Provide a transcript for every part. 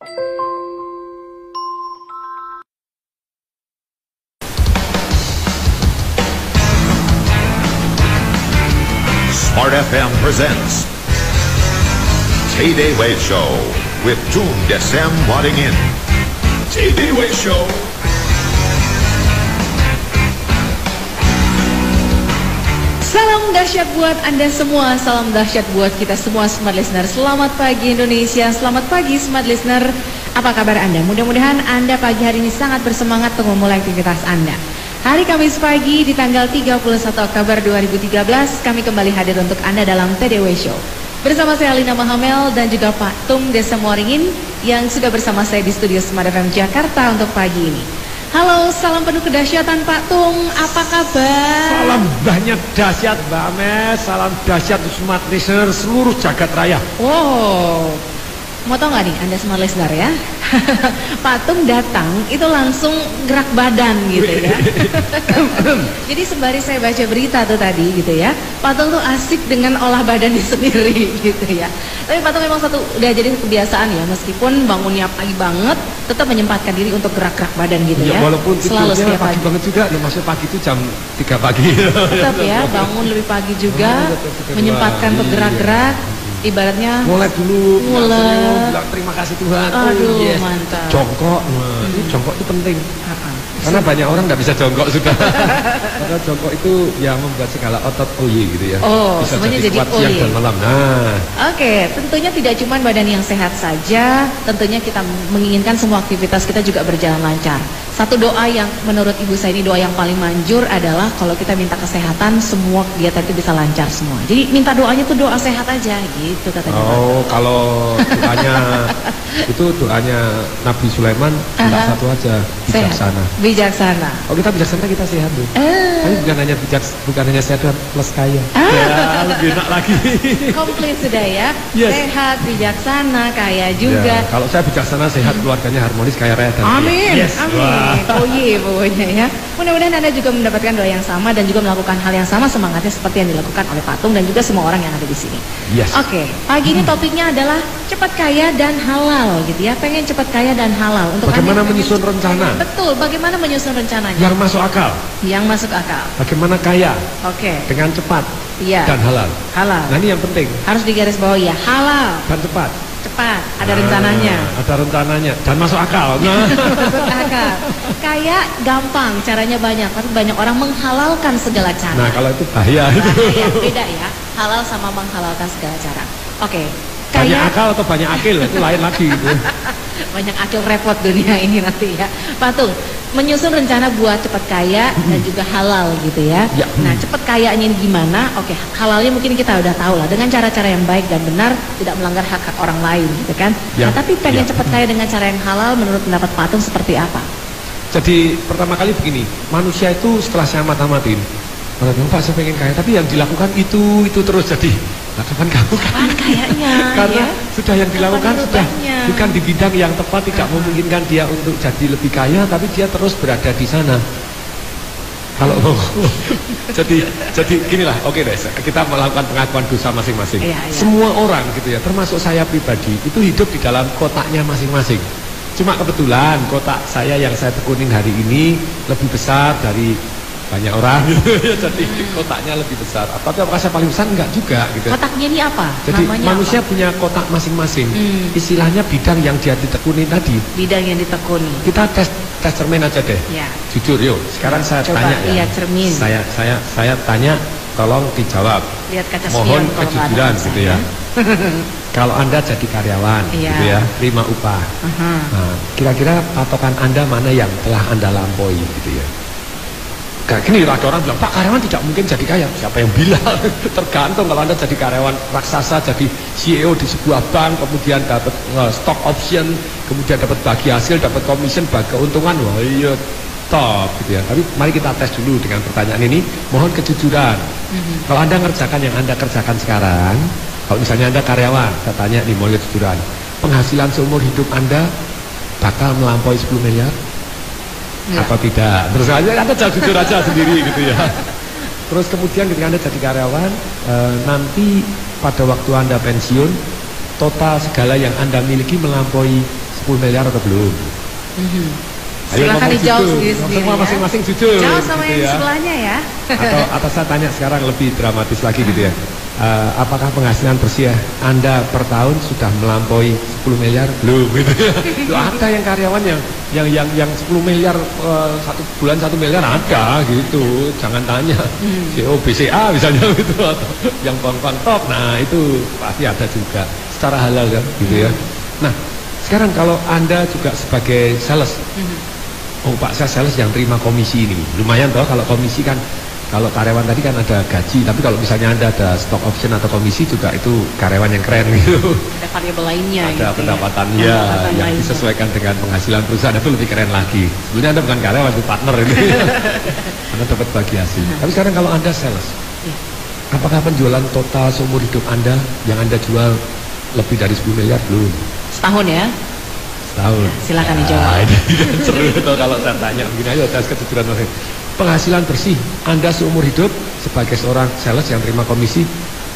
Smart FM presents Tay Way Show with Toon Desem Wadding In. Tay Way Show. Salam dahsyat buat Anda semua, salam dahsyat buat kita semua Smart Listener. Selamat pagi Indonesia, selamat pagi Smart Listener. Apa kabar Anda? Mudah-mudahan Anda pagi hari ini sangat bersemangat untuk memulai aktivitas Anda. Hari Kamis pagi di tanggal 31 Oktober 2013, kami kembali hadir untuk Anda dalam TDW Show. Bersama saya Alina Mahamel dan juga Pak Tung Desa Moringin yang sudah bersama saya di studio Smart FM Jakarta untuk pagi ini. Halo, salam penuh kedahsyatan Pak Tung, apa kabar? Salam banyak dahsyat Mbak Ames, salam dahsyat untuk smart listener seluruh jagat raya. Wow, mau tau nggak nih Anda smart listener ya? Pak Tung datang itu langsung gerak badan gitu ya. Jadi sembari saya baca berita tuh tadi gitu ya, Pak Tung tuh asik dengan olah badannya sendiri gitu ya. Tapi Pak Tung memang satu udah jadi kebiasaan ya, meskipun bangunnya pagi banget, tetap menyempatkan diri untuk gerak-gerak badan gitu ya. Ya, walaupun selalu setiap pagi pagi. banget juga, nah, maksud pagi itu jam 3 pagi. Tetap ya, bangun lebih pagi juga, menyempatkan untuk Iya. gerak-gerak, ibaratnya Mulai dulu, Mulai. terima kasih Tuhan. Aduh, yes. mantap. Jongkok, ini jongkok itu penting. Ah, Karena banyak orang nggak bisa jongkok sudah. Karena jongkok itu ya membuat segala otot oye gitu ya. Oh, bisa semuanya jadi kuat siang oye. dan malam. Nah, Oke, tentunya tidak cuma badan yang sehat saja, tentunya kita menginginkan semua aktivitas kita juga berjalan lancar. Satu doa yang menurut Ibu saya ini doa yang paling manjur adalah kalau kita minta kesehatan, semua kegiatan itu bisa lancar semua. Jadi minta doanya tuh doa sehat aja gitu katanya. Oh, kalau doanya itu doanya Nabi Sulaiman Aha. satu aja Sehat. Bijaksana. Oh kita bijaksana kita sehat tuh. Eh, Tapi bukan hanya bijak, bukan hanya sehat plus kaya. Ah. Ya lebih enak lagi. komplit sudah ya. Yes. Sehat, bijaksana, kaya juga. Ya, kalau saya bijaksana sehat keluarganya harmonis kaya raya dan. Amin, Yes. amin. Wah. Oh iya pokoknya ya. Mudah-mudahan Anda juga mendapatkan doa yang sama dan juga melakukan hal yang sama semangatnya seperti yang dilakukan oleh Patung dan juga semua orang yang ada di sini. Yes. Oke, pagi ini topiknya adalah cepat kaya dan halal gitu ya. Pengen cepat kaya dan halal untuk Bagaimana Anda pengen menyusun cepat rencana? Betul, bagaimana menyusun rencananya Yang masuk akal. yang masuk akal. Bagaimana kaya Oke, dengan cepat iya. dan halal. Halal. Nah ini yang penting Harus digaris bawahi ya, halal, dan cepat. Cepat, ada rencananya. Nah, ada rencananya dan masuk akal. Nah. Masuk akal. Kayak gampang, caranya banyak, tapi banyak orang menghalalkan segala cara. Nah kalau itu bahaya itu. Bahaya, beda ya. Halal sama menghalalkan segala cara. Oke. Banyak Kayak akal atau banyak akil itu lain lagi. gitu. banyak akil repot dunia ini nanti ya. Patung, menyusun rencana buat cepat kaya dan juga halal gitu ya. Ya. Nah, cepat kayanya ini gimana? Oke, halalnya mungkin kita udah tahu lah dengan cara-cara yang baik dan benar, tidak melanggar hak-hak orang lain gitu kan. Ya. Nah, tapi pengen Ya. cepat kaya dengan cara yang halal menurut pendapat Patung seperti apa? Jadi pertama kali begini, manusia itu setelah saya mata-matin, orang bilang, Pak saya pengen kaya, tapi yang dilakukan itu itu terus jadi. Nah, kapan kamu? Kapan kayaknya, Karena ya? sudah yang dilakukan Kapan sudah berubahnya? bukan di bidang yang tepat, tidak memungkinkan dia untuk jadi lebih kaya, tapi dia terus berada di sana. Kalau jadi jadi ginilah, oke deh, kita melakukan pengakuan dosa masing-masing. Iya, iya. Semua orang gitu ya, termasuk saya pribadi, itu hidup di dalam kotaknya masing-masing. Cuma kebetulan kotak saya yang saya tekunin hari ini lebih besar dari banyak orang gitu ya, jadi kotaknya lebih besar. Atau apakah saya paling besar? Enggak juga gitu. Kotaknya ini apa? Jadi Namanya manusia apa? punya kotak masing-masing. Hmm. Istilahnya bidang yang dia ditekuni tadi. bidang yang ditekuni. Kita tes tes cermin aja deh. Ya. Jujur yuk. Sekarang saya Coba tanya ya. lihat cermin. Saya saya saya tanya tolong dijawab. Lihat kaca Mohon kejujuran gitu ya. Kalau Anda jadi karyawan Iya. gitu ya, terima upah. Aha. Nah, kira-kira patokan Anda mana yang telah Anda lampaui gitu ya? Kayak gini ada orang bilang, Pak karyawan tidak mungkin jadi kaya. Siapa yang bilang? Tergantung kalau Anda jadi karyawan raksasa, jadi CEO di sebuah bank, kemudian dapat eh, stock option, kemudian dapat bagi hasil, dapat commission, bagi keuntungan, wah iya top gitu ya. Tapi mari kita tes dulu dengan pertanyaan ini, mohon kejujuran. Kalau Anda ngerjakan yang Anda kerjakan sekarang, kalau misalnya Anda karyawan, saya tanya nih mohon kejujuran, penghasilan seumur hidup Anda bakal melampaui 10 miliar? Enggak. atau tidak terus aja anda jujur aja sendiri gitu ya terus kemudian ketika anda jadi karyawan eh, nanti pada waktu anda pensiun total segala yang anda miliki melampaui 10 miliar atau belum? Mhm. Ayo Silakan ngomong dijawab jujur. sendiri-sendiri Semua ya. masing-masing jujur, Jawab sama gitu yang ya. sebelahnya ya. Atau atau saya tanya sekarang lebih dramatis lagi gitu ya. Eh, apakah penghasilan bersih Anda per tahun sudah melampaui 10 miliar? Belum gitu ya. Loh, ada yang karyawan yang yang yang yang 10 miliar eh, satu bulan satu miliar ada gitu. Jangan tanya. CEO BCA misalnya gitu atau yang bank-bank top. Nah, itu pasti ada juga secara halal kan gitu ya. Nah, sekarang kalau Anda juga sebagai sales Oh Pak saya sales yang terima komisi ini Lumayan toh kalau komisi kan Kalau karyawan tadi kan ada gaji Tapi kalau misalnya Anda ada stock option atau komisi juga Itu karyawan yang keren gitu Ada variabel lainnya Ada gitu ya. pendapatannya Pendapatan Yang lainnya. disesuaikan dengan penghasilan perusahaan Itu lebih keren lagi Sebenarnya Anda bukan karyawan itu partner ini Anda dapat bagi hasil Tapi sekarang kalau Anda sales Iya. Apakah penjualan total seumur hidup Anda Yang Anda jual lebih dari 10 miliar belum? Setahun ya. Setahun. Silakan Ya, dijawab. ini seru kalau saya tanya begini aja tes kejujuran Mas. Penghasilan bersih Anda seumur hidup sebagai seorang sales yang terima komisi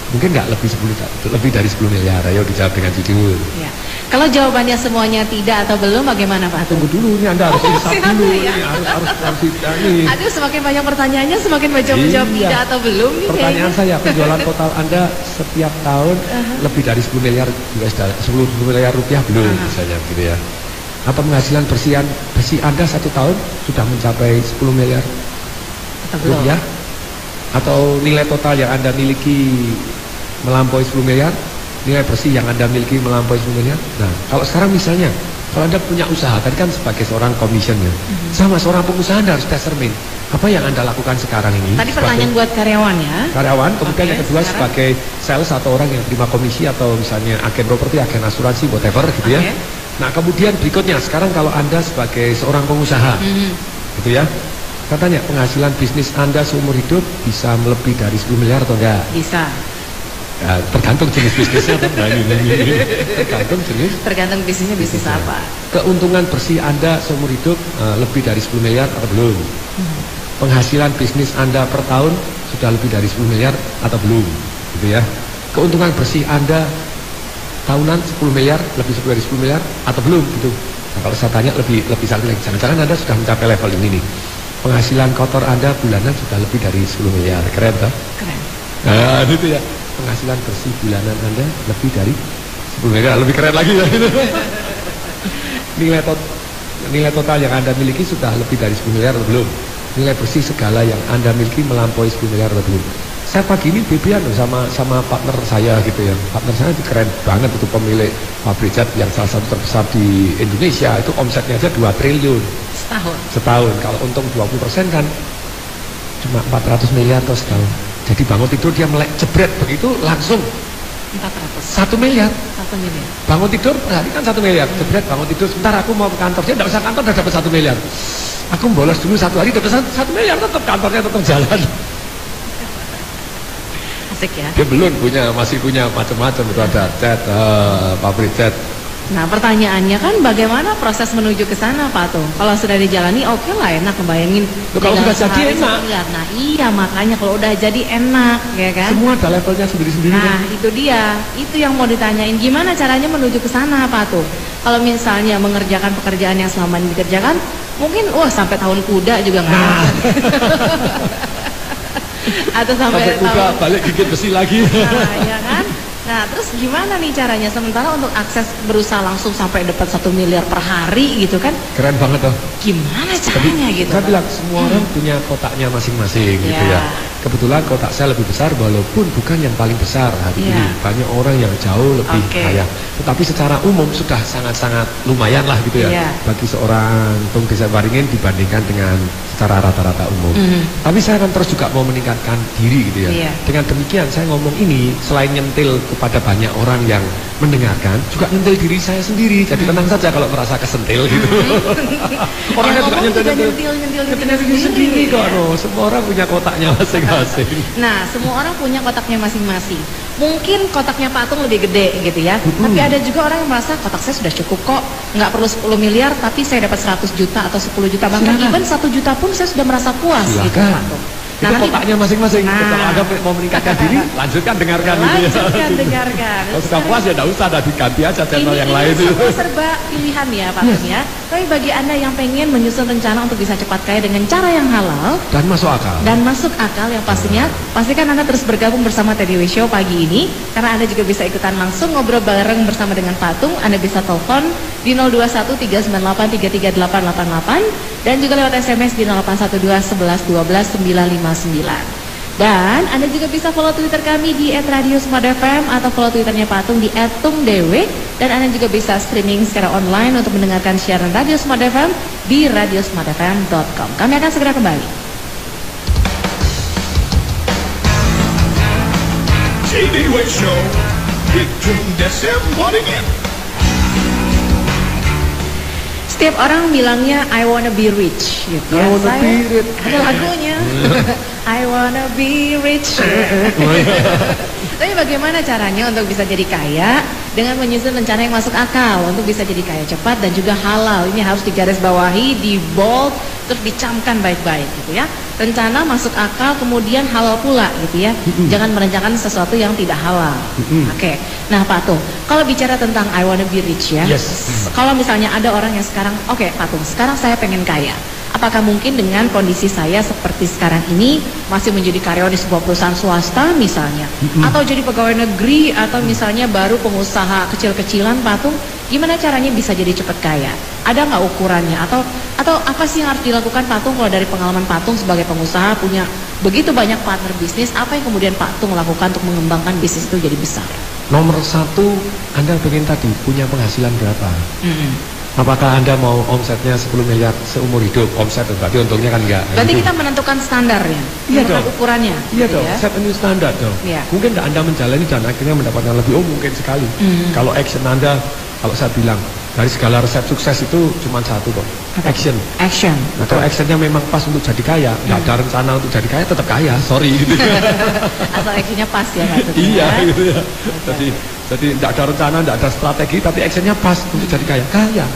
mungkin nggak lebih 10 ta- lebih dari 10 miliar. Ayo dijawab dengan jujur. Ya. Kalau jawabannya semuanya tidak atau belum bagaimana Pak? Tunggu dulu ini Anda harus Oh, insaf dulu ya. ini harus harus harus ini. Aduh semakin banyak pertanyaannya semakin banyak menjawab Iya. tidak atau belum nih Pertanyaan kayaknya. saya penjualan total Anda setiap tahun lebih dari 10 miliar US dollar, 10 miliar rupiah belum Aha. misalnya gitu ya. Atau penghasilan bersihan bersih Anda satu tahun sudah mencapai 10 miliar belum? rupiah atau nilai total yang Anda miliki melampaui 10 miliar nilai bersih yang Anda miliki melampaui 10 miliar nah kalau sekarang misalnya kalau Anda punya usaha tadi kan sebagai seorang commission ya Mhm. sama seorang pengusaha Anda harus determine apa yang Anda lakukan sekarang ini Tadi pertanyaan buat karyawan ya. karyawan kemudian Oke, yang kedua sekarang? sebagai sales atau orang yang terima komisi atau misalnya agen properti agen asuransi whatever gitu ya Oke. nah kemudian berikutnya sekarang kalau Anda sebagai seorang pengusaha Mhm. gitu ya katanya penghasilan bisnis anda seumur hidup bisa melebihi dari 10 miliar atau enggak? Bisa. Ya, tergantung jenis bisnisnya atau enggak ini, tergantung jenis. Tergantung bisnisnya bisnis Bisnisnya. apa. keuntungan bersih anda seumur hidup eh, lebih dari 10 miliar atau belum? Penghasilan bisnis anda per tahun sudah lebih dari 10 miliar atau belum? Gitu ya. Keuntungan bersih anda tahunan 10 miliar lebih dari 10 miliar atau belum? Gitu. Nah, kalau saya tanya lebih lebih lagi. Jangan-jangan anda sudah mencapai level ini nih penghasilan kotor anda bulanan sudah lebih dari 10 miliar. Keren toh? Keren. nah itu ya penghasilan bersih bulanan anda lebih dari 10 miliar. Lebih keren lagi ya. Itu nilai tot nilai total yang anda miliki sudah lebih dari 10 miliar atau belum? Nilai bersih segala yang anda miliki melampaui 10 miliar atau belum? Saya pagi ini bebian sama sama partner saya gitu ya. Partner saya itu keren banget itu pemilik pabrik cat yang salah satu terbesar di Indonesia. Itu omsetnya aja 2 triliun Setahun. setahun. Kalau untung 20% kan cuma 400 miliar atau setahun. Jadi bangun tidur dia melek jebret begitu langsung. 400. satu miliar. Satu miliar. bangun tidur per hari kan satu miliar. Jebret bangun tidur sebentar aku mau ke kantor. Dia tidak usah kantor udah dapat satu miliar. Aku bolos dulu satu hari dapat satu, miliar tetap kantornya tetap jalan. Asik ya. dia belum punya masih punya macam-macam itu ada cat eh, pabrik cat Nah pertanyaannya kan bagaimana proses menuju ke sana Pak Tung? Kalau sudah dijalani oke lah enak ngebayangin Loh, kalau sudah jadi enak. miliar. Nah iya makanya kalau udah jadi enak ya kan? semua ada levelnya sendiri-sendiri kan Nah itu dia, itu yang mau ditanyain gimana caranya menuju ke sana Pak Tung? Kalau misalnya mengerjakan pekerjaan yang selama ini dikerjakan, mungkin wah sampai tahun kuda juga nggak Nah. Atau sampai, sampai kuda tahun balik gigit besi lagi Nah, ya kan? Nah, terus gimana nih caranya? Sementara untuk akses berusaha langsung sampai dapat satu miliar per hari gitu kan? keren banget tuh Gimana Tapi caranya gitu? saya Pak? bilang semua orang punya kotaknya masing-masing gitu Ya. Ya. Kebetulan kotak saya lebih besar walaupun bukan yang paling besar hari Ya. ini. Banyak orang yang jauh lebih Oke. kaya. Tetapi secara umum sudah sangat-sangat lumayan lah gitu ya. Ya. Bagi seorang Tung Desa Waringin dibandingkan dengan secara rata-rata umum. Mhm. Tapi saya akan terus juga mau meningkatkan diri gitu ya. Iya. Dengan demikian saya ngomong ini selain nyentil kepada banyak orang yang mendengarkan, juga nyentil diri saya sendiri. Jadi tenang saja kalau merasa kesentil gitu. Orangnya Yang juga nyentil-nyentil nyentil, diri sendiri sendiri. kok. no. Semua orang punya kotaknya masing-masing. Nah, semua orang punya kotaknya masing-masing. Mungkin kotaknya Pak Tung lebih gede gitu ya. Tapi ada juga orang yang merasa kotak saya sudah cukup kok. Nggak perlu 10 miliar, tapi saya dapat 100 juta atau 10 juta. Bahkan even 1 juta pun saya sudah merasa puas gitu Silakan. Pak Tung. Itu kotaknya masing-masing. Nah. Kalau Anda mau meningkatkan diri, lanjutkan dengarkan gitu ya. Lanjutkan dengarkan. Kalau sudah puas ya tidak usah, ada diganti aja channel ini, yang ini lain itu. semua serba pilihan ya Pak ya. Tapi bagi Anda yang pengen menyusun rencana untuk bisa cepat kaya dengan cara yang halal Dan masuk akal. dan masuk akal yang pastinya, pastikan Anda terus bergabung bersama Teddy Show pagi ini karena Anda juga bisa ikutan langsung ngobrol bareng bersama dengan Patung. Anda bisa telepon di 021398338888 dan juga lewat SMS di 08121112 Dan Anda juga bisa follow Twitter kami di @radiosmart_fm atau follow Twitternya Patung di @tungdewe dan Anda juga bisa streaming secara online untuk mendengarkan siaran Radio Smart FM di radiosmartfm.com. Kami akan segera kembali. Way Show Desem. Setiap orang bilangnya I wanna be rich gitu ya. I wanna Saya- be rich. Ada lagunya. I wanna be rich. Tapi bagaimana caranya untuk bisa jadi kaya dengan menyusun rencana yang masuk akal untuk bisa jadi kaya cepat dan juga halal. Ini harus digarisbawahi, di bold, terus dicamkan baik-baik gitu ya. Rencana masuk akal kemudian halal pula gitu ya. Jangan merencanakan sesuatu yang tidak halal. Oke. Nah, Pak Tung, kalau bicara tentang I wanna be rich ya. Yes. Kalau misalnya ada orang yang sekarang, oke Pak Tung, sekarang saya pengen kaya. Apakah mungkin dengan kondisi saya seperti sekarang ini masih menjadi karyawan di sebuah perusahaan swasta misalnya, atau jadi pegawai negeri, atau misalnya baru pengusaha kecil-kecilan, Pak Tung, gimana caranya bisa jadi cepat kaya? Ada nggak ukurannya? Atau atau apa sih yang harus dilakukan Pak Tung kalau dari pengalaman Pak Tung sebagai pengusaha punya begitu banyak partner bisnis, apa yang kemudian Pak Tung lakukan untuk mengembangkan bisnis itu jadi besar? Nomor satu, Anda pengen tadi punya penghasilan berapa? Apakah Anda mau omsetnya 10 miliar seumur hidup? Omset berarti untungnya kan enggak. Berarti kita menentukan standarnya, Iya menentukan dong. ukurannya. Iya gitu dong, ya. set a new standard dong. Iya. Mungkin nggak Anda menjalani dan akhirnya mendapatkan lebih, oh mungkin sekali. Hmm. Kalau action Anda, kalau saya bilang, dari segala resep sukses itu cuma satu kok, Apa? action. Action. Nah, kalau actionnya memang pas untuk jadi kaya, Hmm. ada rencana untuk jadi kaya, tetap kaya, sorry. Gitu. Asal actionnya pas ya iya, ya. gitu ya. Jadi, jadi nggak ada rencana, nggak ada strategi, tapi actionnya pas untuk jadi kaya, kaya.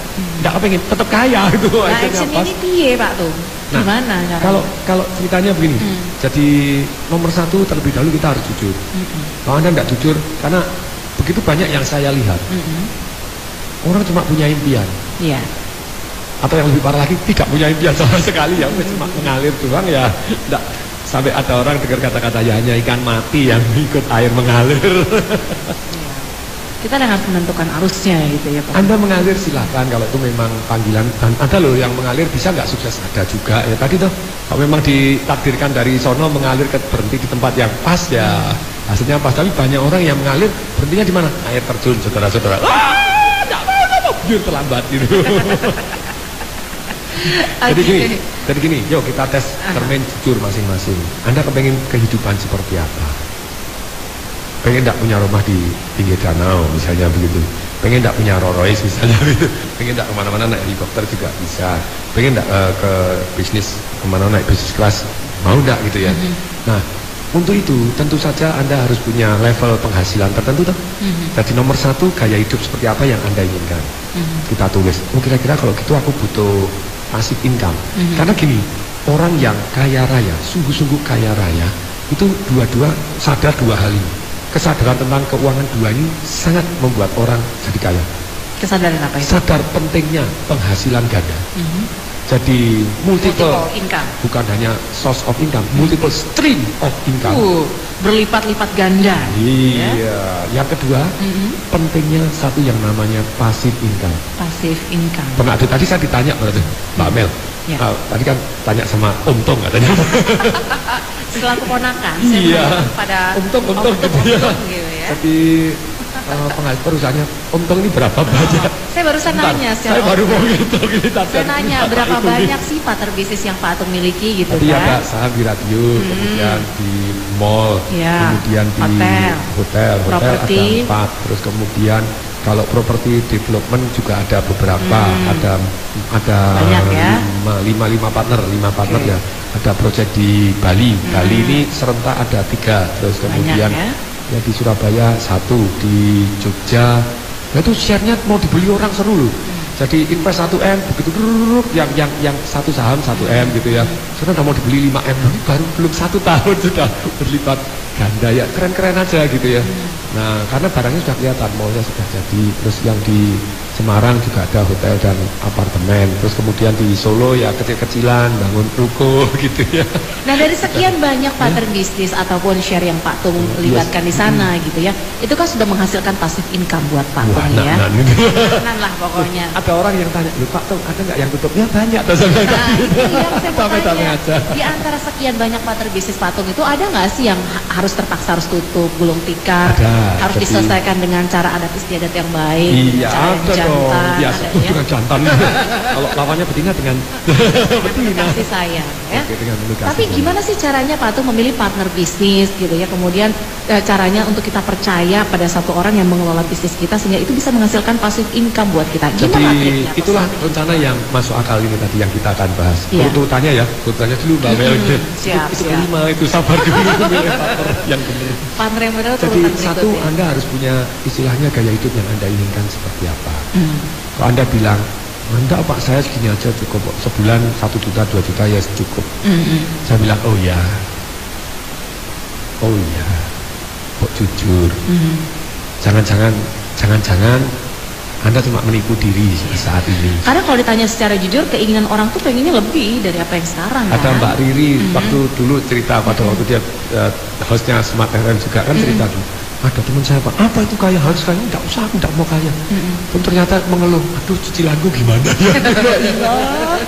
Nggak kepengen, tetap kaya itu Hmm. Nah, actionnya action pas. ini piye Pak Tung? Nah, Gimana caranya? Kalau kalau ceritanya begini, Hmm. jadi nomor satu terlebih dahulu kita harus jujur. Kalau anda tidak jujur, karena begitu banyak yang saya lihat, Mm-mm. orang cuma punya impian, Iya. atau yang lebih parah lagi tidak punya impian sama sekali ya, cuma mengalir doang ya, tidak sampai ada orang dengar kata-kata ya hanya ikan mati yang ikut air mengalir. Kita harus menentukan arusnya gitu ya Pak. anda mengalir silahkan. Kalau itu memang panggilan dan ada loh yang mengalir bisa nggak sukses? Ada juga ya tadi tuh kalau memang ditakdirkan dari sono mengalir ke berhenti di tempat yang pas ya hasilnya pas. Tapi banyak orang yang mengalir berhentinya di mana? Air terjun saudara-saudara. Ah nggak mau nggak mau biar terlambat gitu. Jadi gini jadi gini. Yuk kita tes cermin jujur masing-masing. Anda kepengen kehidupan seperti apa pengen tidak punya rumah di pinggir danau misalnya begitu. Pengen tidak punya Rolls Royce misalnya begitu. Pengen tidak ke mana-mana naik helikopter juga bisa. Pengen tidak eh, ke bisnis ke mana naik bisnis kelas mau tidak gitu ya. Nah untuk itu tentu saja anda harus punya level penghasilan tertentu toh. Jadi nomor satu gaya hidup seperti apa yang anda inginkan. Kita tulis oh kira-kira kalau gitu aku butuh passive income. Karena gini orang yang kaya raya sungguh-sungguh kaya raya itu dua-dua sadar dua hal ini kesadaran tentang keuangan dua ini sangat membuat orang jadi kaya Kesadaran apa itu? sadar pentingnya penghasilan ganda Mhm. jadi multiple, Multiple income. bukan hanya source of income multiple stream of income Uh, berlipat-lipat ganda. Ya. iya yang kedua Mhm. pentingnya satu yang namanya passive income Passive income. pernah ada tadi saya ditanya berarti Mbak Mel Ya. ah, tadi kan tanya sama Om Tong katanya Setelah keponakan, saya Iya. pada Om gitu ya. Om Tung gitu ya. Jadi uh, penghasilan perusahaannya Om Tong ini berapa banyak? Saya barusan Bentar, nanya secara Saya baru mau ngitung ini tadi. Saya nanya berapa ini. banyak sih partner bisnis yang Pak Atung miliki gitu Tadi ada kan? saham di radio, kemudian di mall, Iya. kemudian di Hotel. hotel, hotel Properti. ada empat, terus kemudian kalau properti development juga ada beberapa, ada ada Hmm. Banyak ya? lima, lima, lima partner, lima partner Oke. ya. Ada proyek di Bali, Bali ini serentak ada tiga, terus kemudian ya? ya di Surabaya satu, di Jogja, nah itu share-nya mau dibeli orang seru loh. Jadi invest 1 M begitu yang yang yang satu saham 1 M gitu ya. Sekarang udah mau dibeli 5 M, baru belum satu tahun sudah berlipat ganda ya keren-keren aja gitu ya. Nah karena barangnya sudah kelihatan, mallnya sudah jadi. Terus yang di Semarang juga ada hotel dan apartemen. Terus kemudian di Solo ya kecil-kecilan bangun ruko gitu ya. Nah dari sekian banyak pattern bisnis ataupun share yang Pak Tung libatkan di sana gitu ya, itu kan sudah menghasilkan passive income buat Pak Tung ya. nah, gitu. Tenan lah pokoknya. Ada orang yang tanya, lu Pak Tung ada nggak yang tutupnya banyak? Terus Nah, itu yang saya mau tanya. aja. Di antara sekian banyak pattern bisnis patung itu ada nggak sih yang ha- harus terpaksa harus tutup, gulung tikar, Ada, harus jadi- diselesaikan dengan cara adat istiadat yang baik, Iya cara yang ada dong, jantan, biasa ada ya. dengan jantan. Kalau lawannya betina dengan betina. kasih sayang ya. Oke, dengan Tapi gimana sih caranya Pak Tung memilih partner bisnis gitu ya? Kemudian eh, caranya untuk kita percaya pada satu orang yang mengelola bisnis kita sehingga itu bisa menghasilkan passive income buat kita. Jadi Gimana triknya? atau itulah strategi? rencana yang masuk akal ini tadi yang kita akan bahas. Iya. Urutannya ya, urutannya dulu Mbak Mel. Hmm, Itu- siap, itu siap. kelima itu sabar dulu yang benar. partner yang benar Jadi satu berikutnya. Anda harus punya istilahnya gaya hidup yang Anda inginkan seperti apa. Hmm. Kalau Anda bilang, enggak Pak saya segini aja cukup. Sebulan satu juta, dua juta ya cukup. Hmm, hmm. Saya bilang, oh ya. Oh iya. Kok jujur. Hmm. Jangan-jangan, jangan-jangan Anda cuma menipu diri saat ini. Karena kalau ditanya secara jujur, keinginan orang tuh pengennya lebih dari apa yang sekarang Ada kan? Mbak Riri Mhm. waktu dulu cerita pada waktu dia eh, hostnya Smart FM juga kan cerita Mhm. dulu. Ada teman saya Pak, apa itu kaya harus kaya? Enggak usah, aku enggak mau kaya. Mhm. Pun ternyata mengeluh, aduh cicilanku gimana ya?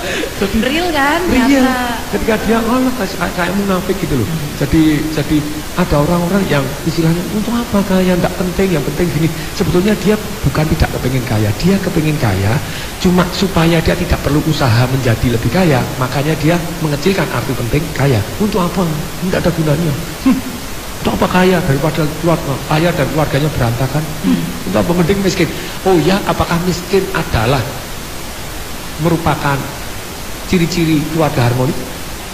Oh, real kan? Iya, ketika dia Allah kayak, kayak, kayak munafik gitu loh. Jadi jadi ada orang-orang yang istilahnya untuk apa kaya enggak penting, yang penting gini. Sebetulnya dia bukan tidak kepengen kaya, dia kepengen kaya cuma supaya dia tidak perlu usaha menjadi lebih kaya. Makanya dia mengecilkan arti penting kaya. Untuk apa? Enggak ada gunanya. Hmm, untuk apa kaya daripada keluarga kaya dan keluarganya berantakan? Hmm, untuk apa mending miskin? Oh ya, apakah miskin adalah merupakan ciri-ciri keluarga harmonis.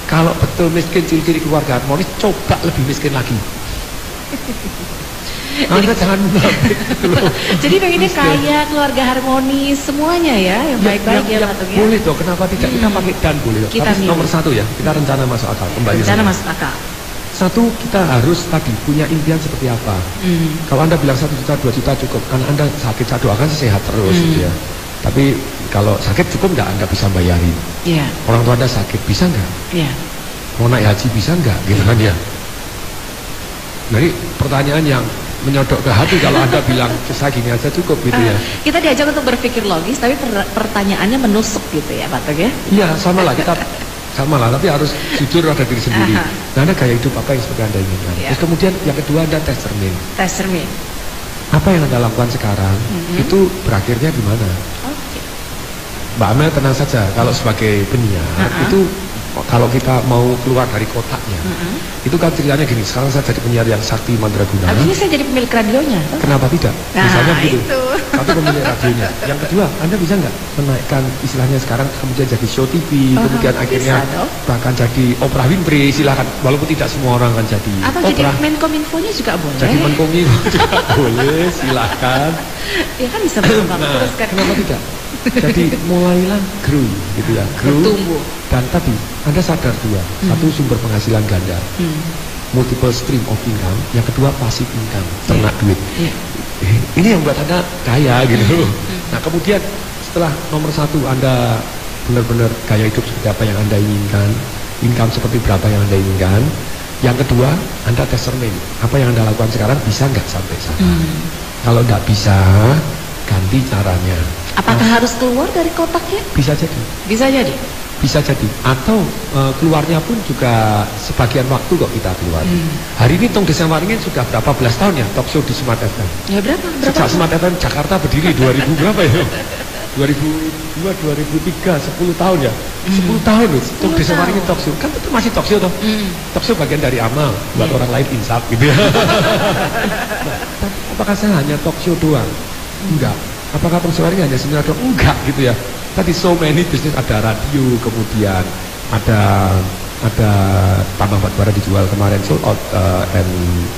Kalau betul miskin ciri-ciri keluarga harmonis, coba lebih miskin lagi. Anda jangan munafik. Jadi pengennya kaya, keluarga harmonis, semuanya ya, yang baik-baik ya, Pak Tung ya. Boleh dong, kenapa tidak? Kita pakai dan boleh. Kita Tapi milih. nomor satu ya, kita rencana masuk akal. Kembali Rencana masuk akal. Satu, kita harus tadi punya impian seperti apa. Hmm. Kalau Anda bilang satu juta, dua juta cukup, karena Anda sakit, saya doakan sih sehat terus Hmm. gitu ya. Tapi kalau sakit cukup nggak Anda bisa bayarin? Iya, Orang tua Anda sakit, bisa nggak? iya. Mau naik haji bisa nggak? Gitu kan ya? Jadi pertanyaan yang menyodok ke hati kalau Anda bilang saya gini aja cukup gitu ya. Ah, kita diajak untuk berpikir logis, tapi per- pertanyaannya menusuk gitu ya, Pak Tung ya. Iya sama lah kita sama lah tapi harus jujur pada diri sendiri. Aha. Nah, Anda gaya hidup apa yang seperti Anda inginkan. Iya. Terus kemudian yang kedua Anda tes cermin. Tes cermin. Apa yang Anda lakukan sekarang Mhm. itu berakhirnya di mana? Oke. Mbak Amel tenang saja kalau sebagai penyiar Aha. itu kalau kita mau keluar dari kotaknya Mm-mm. itu kan ceritanya gini sekarang saya jadi penyiar yang sakti mandraguna Abis ini saya jadi pemilik radionya. toh? kenapa tidak Nah, misalnya begitu itu. tapi pemilik radionya yang kedua anda bisa nggak menaikkan istilahnya sekarang kemudian jadi show TV Oh, kemudian bisa akhirnya dong. bahkan jadi Oprah Winfrey silakan walaupun tidak semua orang akan jadi Atau jadi Oprah Menkominfo-nya juga boleh. jadi menkomi juga boleh silakan Ya kan bisa berkembang nah terus kan. kenapa tidak jadi mulailah grow gitu ya. Grow Bertumbuh. dan tadi anda sadar dua satu sumber penghasilan ganda. Hmm. multiple stream of income yang kedua passive income ternak duit. Iya. Eh, ini yang buat anda kaya gitu. Nah kemudian setelah nomor satu anda benar-benar gaya hidup seperti apa yang anda inginkan income seperti berapa yang anda inginkan. Yang kedua anda tes cermin apa yang anda lakukan sekarang bisa nggak sampai sana? Hmm. kalau nggak bisa ganti caranya Apakah harus keluar dari kotaknya? bisa jadi Bisa jadi. bisa jadi atau eh, keluarnya pun juga sebagian waktu kok kita keluar Hmm. hari ini Tong Desa Waringin sudah berapa belas tahun ya talk show di Smart FM Ya berapa? Berapa? Sejak Smart FM Jakarta berdiri 2000 berapa ya? 2002, 2003, 10 tahun ya? 10 tahun loh, Tok 10 Desa. Waringin Talk Show. Kan itu masih talk show toh? Hmm. Talk show bagian dari amal, buat Iya. orang lain insaf gitu ya. nah, tapi apakah saya hanya talk show doang? Enggak. Apakah Waringin hanya seminar doang? Enggak gitu ya. Tadi so many bisnis, ada radio, kemudian ada ada tambang batubara dijual kemarin sold out eh, and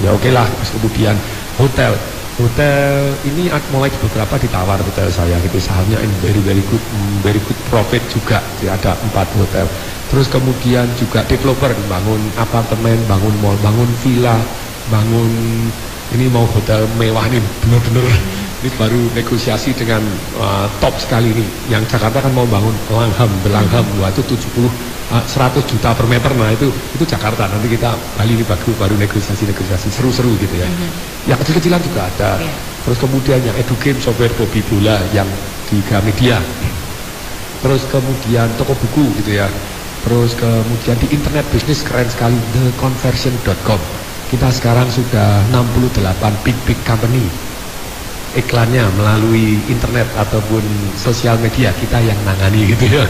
ya oke lah terus kemudian hotel hotel ini mulai beberapa ditawar hotel saya gitu sahamnya in very very good mm, very good profit juga Jadi ada empat hotel terus kemudian juga developer bangun apartemen bangun mall bangun villa bangun ini mau hotel mewah nih bener-bener ini baru negosiasi dengan uh, top sekali nih yang Jakarta kan mau bangun Langham Belangham wah itu 70 uh, 100 juta per meter. Nah itu itu Jakarta. Nanti kita Bali ini baru baru negosiasi-negosiasi. Seru-seru gitu ya. Yang kecil-kecilan juga ada. Iya. terus kemudian yang edugame software Bobby Bola yang di Gramedia. Terus kemudian toko buku gitu ya. Terus kemudian di internet bisnis keren sekali theconversion.com kita sekarang sudah 68 big big company iklannya melalui internet ataupun sosial media kita yang nangani gitu ya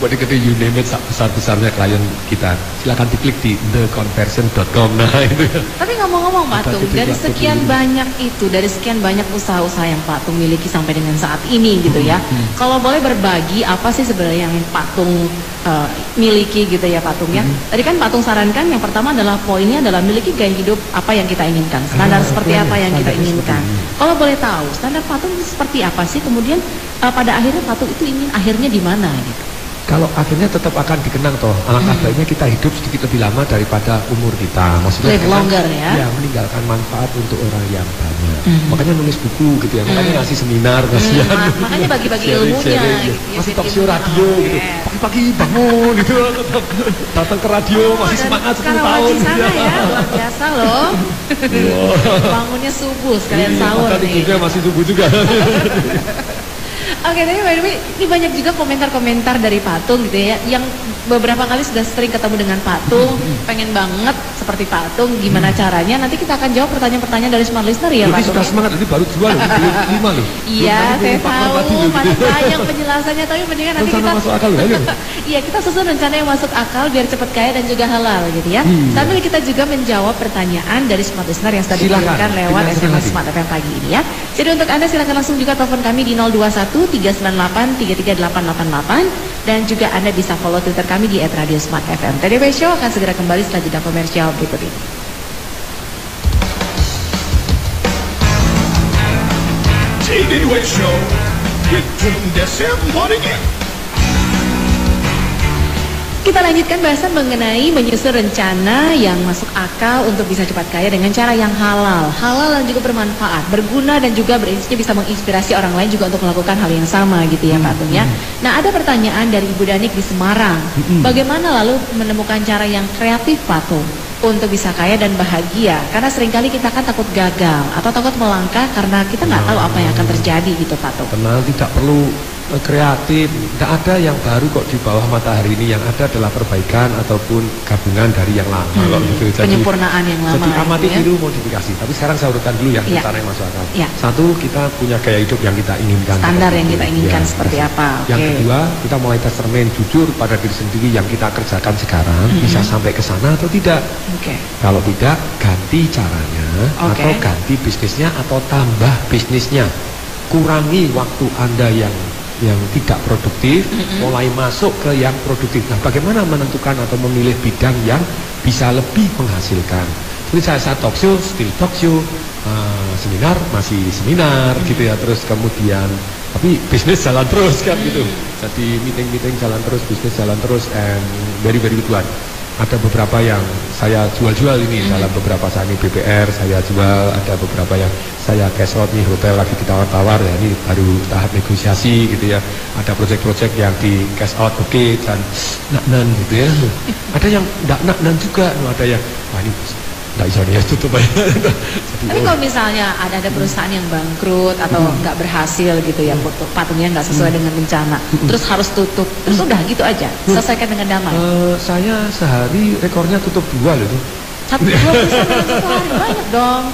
gede-gede you name it besar-besarnya klien kita silakan diklik di theconversion.com nah itu Tapi ngomong-ngomong Pak Tung, dari sekian banyak itu, dari sekian banyak usaha-usaha yang Pak Tung miliki sampai dengan saat ini gitu ya. Hmm, Kalau boleh berbagi, apa sih sebenarnya yang Pak Tung eh, miliki gitu ya Pak Tung ya? Hmm. Tadi kan Pak Tung sarankan yang pertama adalah poinnya adalah miliki gaya hidup apa yang kita inginkan, standar Ah, seperti apa yang kita inginkan. Kalau boleh tahu, standar Pak Tung seperti apa sih? Kemudian eh, pada akhirnya Pak Tung itu ingin akhirnya di mana gitu? Kalau akhirnya tetap akan dikenang toh, alangkah baiknya kita hidup sedikit lebih lama daripada umur kita. Maksudnya Live longer ya. Ya, meninggalkan manfaat untuk orang yang banyak. Mhm. Makanya nulis buku gitu ya, makanya ngasih seminar, kasihan. ma- makanya bagi-bagi ilmunya, gitu ya. ya, Masih talk show radio awet. gitu. Pagi-pagi bangun gitu, datang ke radio Oh, masih semangat 10 Karawaci tahun. sana ya, luar biasa loh. Bangunnya subuh sekalian Iya, sahur nih. masih subuh juga. Oke, tapi by the ini banyak juga komentar-komentar dari Patung gitu ya, yang beberapa kali sudah sering ketemu dengan Patung, pengen banget seperti Patung, gimana caranya? Nanti kita akan jawab pertanyaan-pertanyaan dari smart listener ya, Patung. sudah semangat, ini baru dua loh, belum lima loh. Iya, saya tahu, gitu. banyak penjelasannya, tapi mendingan nanti kita masuk akal. Iya, kita susun rencana yang masuk akal biar cepat kaya dan juga halal gitu ya. Hmm. Sambil kita juga menjawab pertanyaan dari smart listener yang sudah dikirimkan lewat SMS. Smart FM pagi ini ya. Jadi untuk Anda silakan langsung juga telepon kami di 021 398 33888 dan juga Anda bisa follow Twitter kami di @radiosmartfm. TDW Show akan segera kembali setelah jeda komersial berikut ini. West Show with June Desem Morning In. Kita lanjutkan bahasan mengenai menyusun rencana yang masuk akal untuk bisa cepat kaya dengan cara yang halal. Halal dan juga bermanfaat, berguna dan juga berinspirasi bisa menginspirasi orang lain juga untuk melakukan hal yang sama gitu ya Pak Tung ya. Nah ada pertanyaan dari Ibu Danik di Semarang. Bagaimana lalu menemukan cara yang kreatif Pak Tung? Untuk bisa kaya dan bahagia Karena sering kali kita kan takut gagal Atau takut melangkah karena kita nggak tahu apa yang akan terjadi gitu Pak Tung Tenang, tidak perlu kreatif. Tidak ada yang baru kok di bawah matahari ini. Yang ada adalah perbaikan ataupun gabungan dari yang lama. Hmm, gitu. Jadi, penyempurnaan yang lama Jadi amati gitu ya. dulu modifikasi. Tapi sekarang saya urutkan dulu ya Iya. yang masuk akal. Iya. Satu, kita punya gaya hidup yang kita inginkan. Standar yang kita inginkan Ya, seperti apa, Yang oke. kedua, kita mulai tes cermin jujur pada diri sendiri yang kita kerjakan sekarang Mm-hmm. bisa sampai ke sana atau tidak. Oke Kalau tidak, ganti caranya Oke. atau ganti bisnisnya atau tambah bisnisnya. Kurangi waktu Anda yang yang tidak produktif, mulai masuk ke yang produktif. Nah, bagaimana menentukan atau memilih bidang yang bisa lebih menghasilkan? Jadi saya saat talk show, still talk show, eh, seminar masih seminar gitu ya. Terus kemudian tapi bisnis jalan terus kan gitu. Jadi meeting-meeting jalan terus, bisnis jalan terus, and very very good one ada beberapa yang saya jual-jual ini dalam beberapa ini BPR saya jual ada beberapa yang saya cash out nih hotel lagi ditawar-tawar ya ini baru tahap negosiasi gitu ya. Ada proyek-proyek yang di cash out oke dan nak-nan gitu ya. Ada yang enggak nak-nan juga ada yang wah ini enggak bisa ya tutup aja. Tapi kalau misalnya ada ada perusahaan yang bangkrut atau nggak berhasil gitu ya foto- patungnya nggak sesuai dengan rencana, terus harus tutup, terus udah gitu aja, selesaikan dengan damai. eh, saya sehari rekornya tutup dua loh itu Satu dua perusahaan satu hari banyak dong.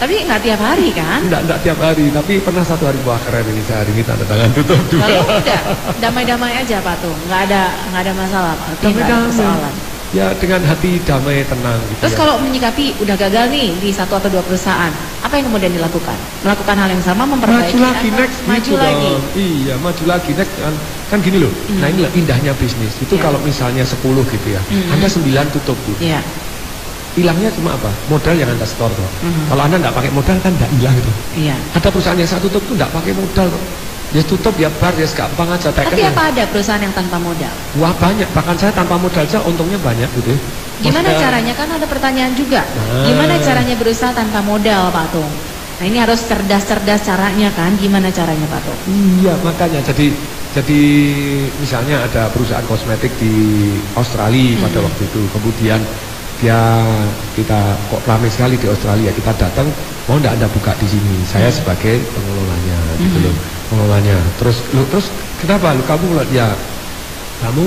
Tapi nggak tiap hari kan? enggak enggak tiap hari tapi pernah satu hari wah keren ini sehari ini tanda tangan tutup dua Lalu udah damai-damai aja patung, nggak ada nggak ada masalah, Pak. Nggak ada Damai-damai. Ya dengan hati damai tenang gitu Terus ya. kalau menyikapi udah gagal nih di satu atau dua perusahaan, apa yang kemudian dilakukan? Melakukan hal yang sama, memperbaiki maju lagi atau next maju gitu lagi? dong. Iya, maju lagi next kan, kan gini loh. Nah, inilah indahnya bisnis. Itu Iya. kalau misalnya 10 gitu ya. Hmm. Anda 9 tutup gitu. Iya. hilangnya cuma apa? Modal yang anda store kok. Mhm. Kalau anda nggak pakai modal kan nggak hilang itu. Iya. Ada perusahaan yang saya tutup tuh nggak pakai modal. Ya tutup ya bar ya gampang aja Tapi tekennya. apa ada perusahaan yang tanpa modal? Wah banyak, bahkan saya tanpa modal aja untungnya banyak gitu. ya. Gimana Maksudnya- caranya? Kan ada pertanyaan juga. Nah. Gimana caranya berusaha tanpa modal, Pak Tung? Nah ini harus cerdas-cerdas caranya kan? Gimana caranya, Pak Tung? Iya makanya jadi jadi misalnya ada perusahaan kosmetik di Australia pada Mhm. waktu itu kemudian dia kita kok ramai sekali di Australia kita datang mau ndak anda buka di sini saya Mhm. sebagai pengelolanya gitu Mhm. loh pengelolanya terus lu terus kenapa lu kamu ya kamu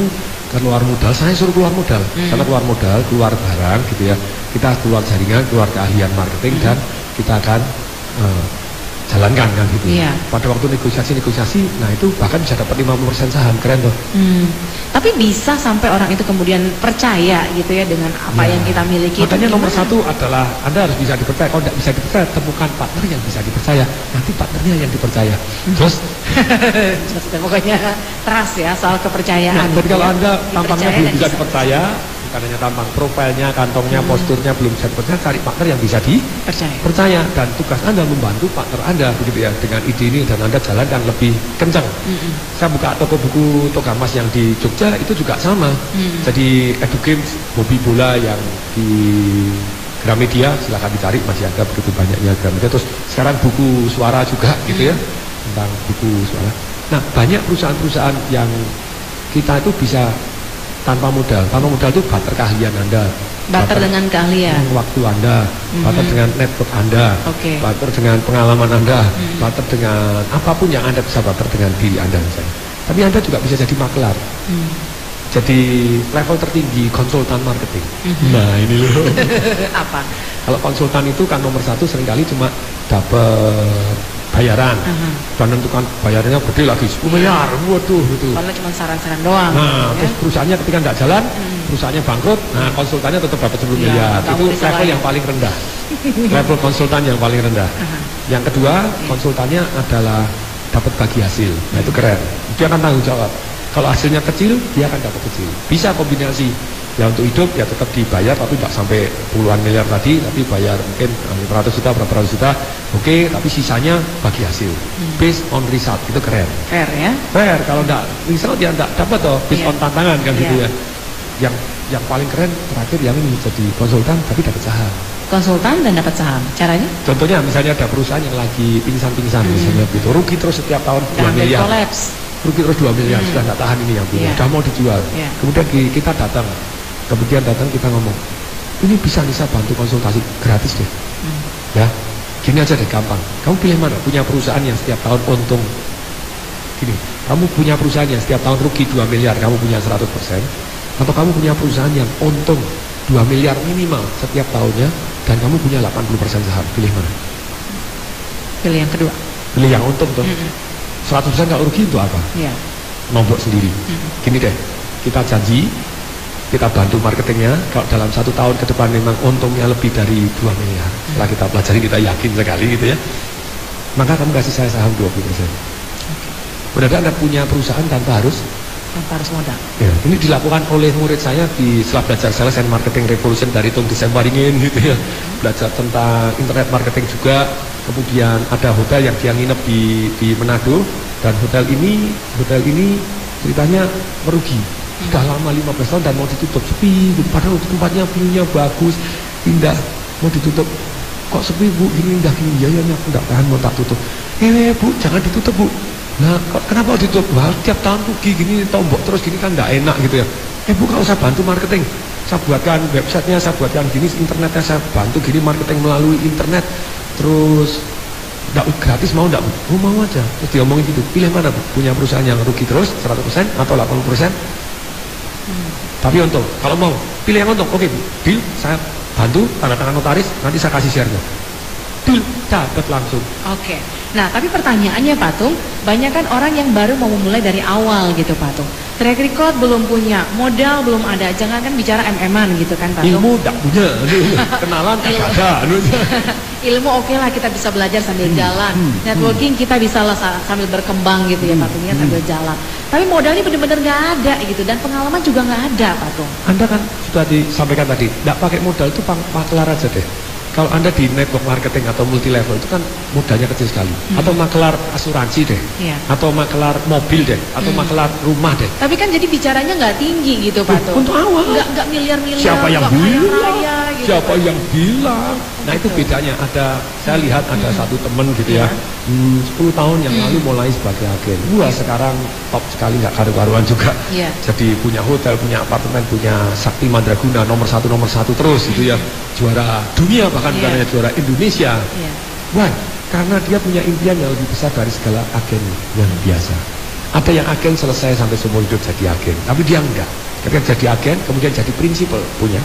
keluar modal saya suruh keluar modal Mhm. karena keluar modal keluar barang gitu ya kita keluar jaringan keluar keahlian marketing Mhm. dan kita akan eh, jalankan kan gitu Iya. pada waktu negosiasi-negosiasi, nah itu bahkan bisa dapat 50% saham, keren tuh. Hmm. Tapi bisa sampai orang itu kemudian percaya gitu ya dengan apa Ya. yang kita miliki. Makanya nomor satu adalah Anda harus bisa dipercaya. Kalau tidak bisa dipercaya, temukan partner yang bisa dipercaya. Nanti partnernya yang dipercaya. Terus, Just, pokoknya trust ya soal kepercayaan. nah, jadi kalau Anda tampangnya dan belum bisa dipercaya, bukan hanya tampang, profilnya, kantongnya, Hmm. posturnya belum bisa dipercaya, cari partner yang bisa dipercaya. percaya. Dan tugas Anda membantu partner Anda begitu ya dengan ide ini dan Anda jalankan lebih kencang. Mm-mm. Saya buka toko buku Togamas yang di Jogja itu juga sama. Hmm. Jadi Edugames hobi bola yang di Gramedia silahkan dicari masih ada begitu banyaknya Gramedia. Terus sekarang buku suara juga gitu ya tentang buku suara. Nah banyak perusahaan-perusahaan yang kita itu bisa tanpa modal. Tanpa modal itu barter keahlian Anda. Barter dengan keahlian. waktu Anda, barter Mhm. dengan network Anda, Oke. barter dengan pengalaman Anda, Mhm. barter dengan apa pun yang Anda bisa barter dengan diri Anda misalnya. Tapi Anda juga bisa jadi maklar, Hmm. jadi level tertinggi konsultan marketing. Mhm. Nah ini loh. apa? Kalau konsultan itu kan nomor satu sering kali cuma dapat bayaran, Aha. dan tentukan bayarannya gede lagi 10 miliar, waduh gitu. Kalau cuma saran-saran doang. Nah, ya. terus perusahaannya ketika nggak jalan, Hmm. perusahaannya bangkrut, nah konsultannya tetap dapat 10 Iya, miliar. Itu level yang paling rendah. level konsultan yang paling rendah. Aha. Yang kedua, konsultannya adalah dapat bagi hasil. Nah, itu keren. Dia akan tanggung jawab. Kalau hasilnya kecil, dia akan dapat kecil. Bisa kombinasi. Ya untuk hidup ya tetap dibayar tapi tidak sampai puluhan miliar tadi, tapi bayar mungkin eh, 500 juta, berapa ratus juta. Oke, tapi sisanya bagi hasil. Based on result, itu keren. Fair ya. Fair, kalau enggak result dia enggak dapat toh, based Iya. on tantangan kan gitu Iya. ya. Yang yang paling keren terakhir yang ini jadi konsultan tapi dapat saham. Konsultan dan dapat saham. Caranya? Contohnya misalnya ada perusahaan yang lagi pingsan-pingsan Hmm. misalnya gitu, rugi terus setiap tahun 2 Jangan miliar. kolaps. Rugi terus 2 miliar, Hmm. sudah enggak tahan ini yang punya, Iya. sudah mau dijual. Iya. Kemudian ki- kita datang, kemudian datang kita ngomong, ini bisa nih saya bantu konsultasi gratis deh. Hmm. Ya, gini aja deh gampang. Kamu pilih mana? Punya perusahaan yang setiap tahun untung gini, kamu punya perusahaan yang setiap tahun rugi 2 miliar, kamu punya 100%, atau kamu punya perusahaan yang untung 2 miliar minimal setiap tahunnya, dan kamu punya 80% saham, pilih mana? Pilih yang kedua. Pilih yang untung tuh. Mm-mm. 100% kalau rugi itu apa? Iya. Nombok sendiri. Mm-mm. Gini deh, kita janji, kita bantu marketingnya, kalau dalam satu tahun ke depan memang untungnya lebih dari 2 miliar. Setelah kita pelajari, kita yakin sekali gitu ya. Maka kamu kasih saya saham 20%. Mudah-mudahan Anda punya perusahaan tanpa harus Tanpa harus modal. Ya, ini dilakukan oleh murid saya di setelah belajar sales and marketing revolution dari Tung Desain Waringin gitu ya. Belajar tentang internet marketing juga. Kemudian ada hotel yang dia nginep di di Manado dan hotel ini hotel ini ceritanya merugi. Sudah lama 15 tahun dan mau ditutup sepi, gitu. padahal tempatnya view-nya bagus, indah, mau ditutup. Kok sepi bu, gini indah gini, ya ya ya, aku nggak tahan mau tak tutup. Eh bu, jangan ditutup bu. Nah, kenapa ditutup? Wah, tiap tahun rugi gini tombok terus gini kan nggak enak gitu ya. Eh bu, kalau saya bantu marketing, saya buatkan websitenya, saya buatkan gini internetnya, saya bantu gini marketing melalui internet, terus nggak gratis mau nggak? Oh mau aja. Terus diomongin gitu, pilih mana bu? Punya perusahaan yang rugi terus 100% atau 80%? Tapi untung, kalau mau pilih yang untung, oke deal, saya bantu tanda tangan notaris, nanti saya kasih share-nya. Deal, dapat langsung. Oke. Nah, tapi pertanyaannya Patung, banyak kan orang yang baru mau memulai dari awal gitu Patung. Track record belum punya, modal belum ada, jangan kan bicara MM-an gitu kan Patung. Ilmu tak punya, kenalan tak ada. ilmu oke lah kita bisa belajar sambil jalan. Networking kita bisa lah sa- sambil berkembang gitu ya Patung ya sambil jalan. Tapi modalnya benar-benar nggak ada gitu dan pengalaman juga nggak ada Patung. Anda kan sudah disampaikan tadi, tidak pakai modal itu pang- maklar aja deh. Kalau Anda di network marketing atau multi level itu kan modalnya kecil sekali. Atau maklar asuransi deh. Iya. Atau maklar mobil deh. Atau maklar rumah deh. Tapi kan jadi bicaranya nggak tinggi gitu Patung. untuk awal. Nggak miliar-miliar. Siapa yang bilang? raya gitu. Siapa yang bilang? Nah itu bedanya. Ada saya lihat ada satu teman gitu ya. Iya. Hmm, 10 tahun yang lalu mulai sebagai agen. Wah sekarang top sekali nggak karu-karuan juga. Iya. Jadi punya hotel, punya apartemen, punya Sakti Mandraguna nomor satu nomor satu terus gitu ya. Juara dunia bahkan bukan Iya. hanya juara Indonesia. Iya. Why? Karena dia punya impian yang lebih besar dari segala agen yang biasa. Ada yang agen selesai sampai seumur hidup jadi agen, tapi dia enggak. Ketika jadi agen, kemudian jadi prinsipal punya.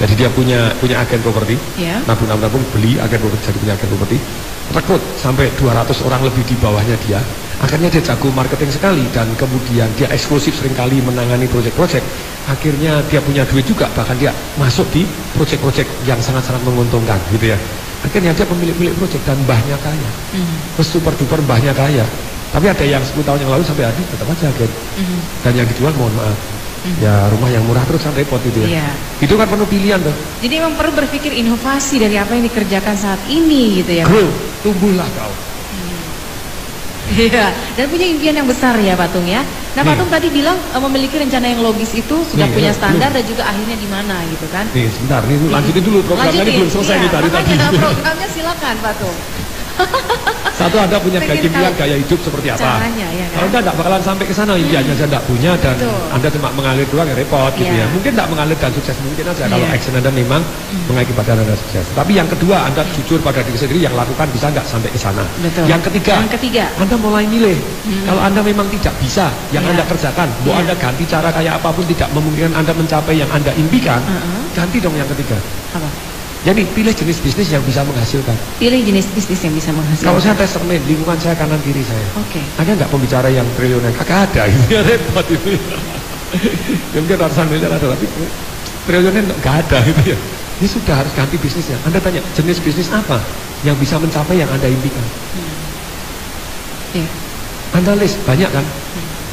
Jadi dia punya punya agen properti, Iya. nabung-nabung beli agen properti, jadi punya agen properti, rekrut sampai 200 orang lebih di bawahnya dia. Akhirnya dia jago marketing sekali dan kemudian dia eksklusif sering kali menangani proyek-proyek. Akhirnya dia punya duit juga, bahkan dia masuk di proyek-proyek yang sangat-sangat menguntungkan gitu ya. Akhirnya dia pemilik-pemilik proyek dan mbahnya kaya. Mhm. Terus super duper mbahnya kaya. Tapi ada yang 10 tahun yang lalu sampai hari tetap aja agen. Mhm. Dan yang dijual mohon maaf. Ya rumah yang murah terus kan repot itu ya. Iya. Itu kan penuh pilihan tuh. Jadi emang perlu berpikir inovasi dari apa yang dikerjakan saat ini gitu ya. Grow, tumbuhlah kau. Iya, dan punya impian yang besar ya Patung ya. Nah Nih. Patung tadi bilang eh, memiliki rencana yang logis itu sudah Nih, punya ya, standar dan juga akhirnya di mana gitu kan. Nih sebentar, nih lanjutin dulu programnya ini belum selesai iya, nih tadi. makanya programnya silakan Patung. Satu Anda punya gaya impian tahu gaya hidup seperti apa? caranya, ya kan? Kalau Anda tidak bakalan sampai ke sana impiannya Anda tidak punya dan Betul. Anda cuma mengalir doang ya repot gitu Iya. ya. Mungkin tidak mengalir dan sukses mungkin aja kalau Iya. Hmm. action Anda memang mengakibatkan Anda sukses. Tapi yang kedua Anda jujur pada diri sendiri yang lakukan bisa nggak sampai ke sana. Betul. Yang ketiga, Yang ketiga. Anda mulai milih. Kalau Anda memang tidak bisa yang Iya. Anda kerjakan, mau Iya. Anda ganti cara kayak apa pun tidak memungkinkan Anda mencapai yang Anda impikan, Uh-uh. ganti dong yang ketiga. Apa? Jadi pilih jenis bisnis yang bisa menghasilkan. Pilih jenis bisnis yang bisa menghasilkan. Kalau saya testerman, lingkungan saya kanan kiri saya. Oke. Ada nggak pembicara yang triliuner? Kagak ada, itu ya repot itu. ya mungkin ratusan miliar ada, tapi triliuner nggak ada gitu ya. Ini sudah harus ganti bisnisnya. Anda tanya, jenis bisnis apa yang bisa mencapai yang Anda impikan? Iya. Anda list, banyak kan?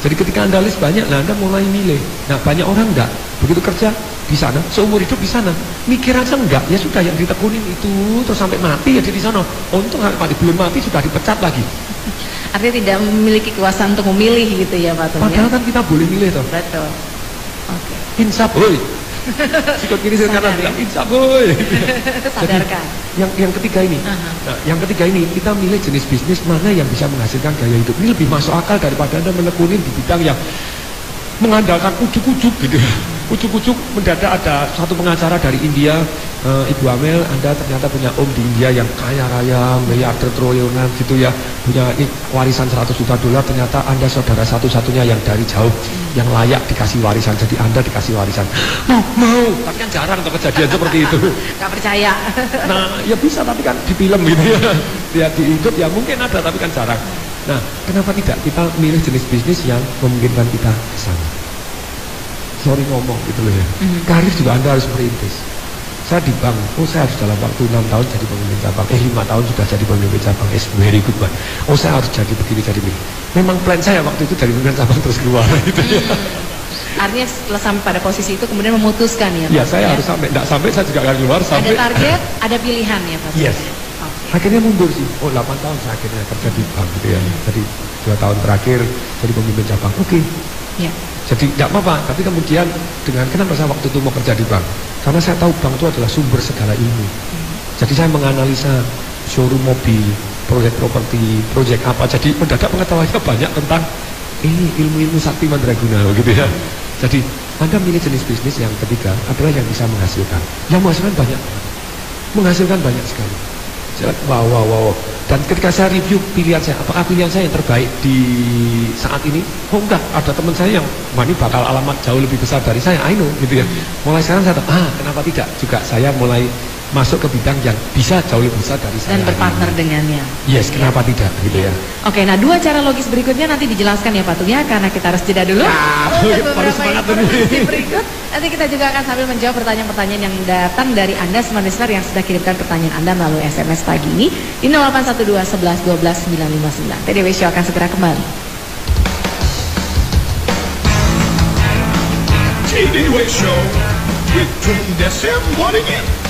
Jadi ketika Anda list banyak, nah Anda mulai milih. Nah banyak orang enggak, begitu kerja di sana, seumur hidup di sana, mikir aja enggak, ya sudah yang ditekunin itu terus sampai mati ya di sana. Untung sampai belum mati sudah dipecat lagi. Artinya tidak memiliki kuasa untuk memilih gitu ya Patung Padahal ya. kan kita boleh milih toh. Betul. Oke. Insaf, woi. Sikut kiri sikut kanan bilang insaf, woi. Sadarkan. Yang yang ketiga ini, nah, yang ketiga ini kita milih jenis bisnis mana yang bisa menghasilkan gaya hidup ini lebih masuk akal daripada anda menekuni di bidang yang mengandalkan ujuk-ujuk gitu. Ujuk-ujuk mendadak ada satu pengacara dari India, eh, Ibu Amel, Anda ternyata punya om di India yang kaya raya, miliarder triliunan gitu ya, punya warisan 100 juta dolar, ternyata Anda saudara satu-satunya yang dari jauh, yang layak dikasih warisan, jadi Anda dikasih warisan. Mau, mau, tapi kan jarang tuh kejadian seperti itu. Gak percaya. Nah, ya bisa tapi kan di film gitu ya. Ya di hidup ya mungkin ada tapi kan jarang. Nah, kenapa tidak kita milih jenis bisnis yang memungkinkan kita ke sana? Sorry ngomong gitu loh ya. Karir juga Anda harus merintis. Saya di bank, oh saya harus dalam waktu 6 tahun jadi pemimpin cabang, eh 5 tahun sudah jadi pemimpin cabang, eh very good man. Oh saya harus jadi begini, jadi begini. Memang plan saya waktu itu dari pemimpin cabang terus keluar gitu ya. Artinya setelah sampai pada posisi itu kemudian memutuskan ya Ya Pak? saya harus sampai, tidak sampai saya juga akan keluar Ada sampai target, ada pilihan ya Pak? Yes. Oke. Akhirnya mundur sih. Oh 8 tahun saya akhirnya kerja di bank gitu ya. Jadi dua tahun terakhir jadi pemimpin cabang. Oke. Ya. Jadi tidak apa-apa. Tapi kemudian dengan kenapa saya waktu itu mau kerja di bank? Karena saya tahu bank itu adalah sumber segala ilmu. Jadi saya menganalisa showroom mobil, proyek properti, proyek apa. Jadi mendadak pengetahuannya banyak tentang ini ilmu-ilmu sakti mandraguna gitu ya. Jadi Anda milih jenis bisnis yang ketiga adalah yang bisa menghasilkan. Yang menghasilkan banyak menghasilkan banyak sekali. Wow, wow, wow. Dan ketika saya review pilihan saya, apakah pilihan saya yang terbaik di saat ini? Oh enggak, ada teman saya yang, wah bakal alamat jauh lebih besar dari saya, I know gitu ya. Mulai sekarang saya tahu, ah kenapa tidak? Juga saya mulai masuk ke bidang yang bisa jauh lebih besar dari saya. Dan berpartner ini. dengannya. Yes, kenapa tidak gitu ya? Oke, nah dua cara logis berikutnya nanti dijelaskan ya Pak Tung ya, karena kita harus jeda dulu. Ah, Untuk beberapa semangat informasi berikut, nanti kita juga akan sambil menjawab pertanyaan-pertanyaan yang datang dari Anda semua listener yang sudah kirimkan pertanyaan Anda melalui SMS pagi ini di 0812 11 12 959. TDW Show akan segera kembali. TDW Show with Tung Desem Wanting In.